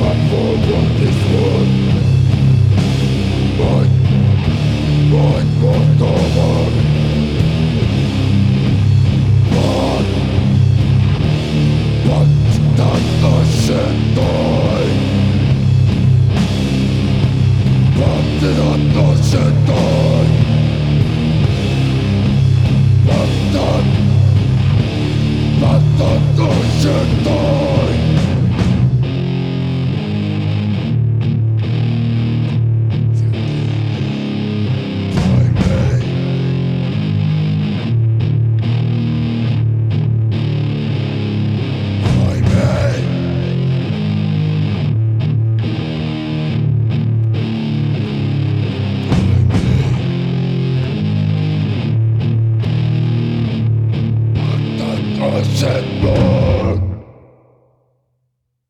Like what the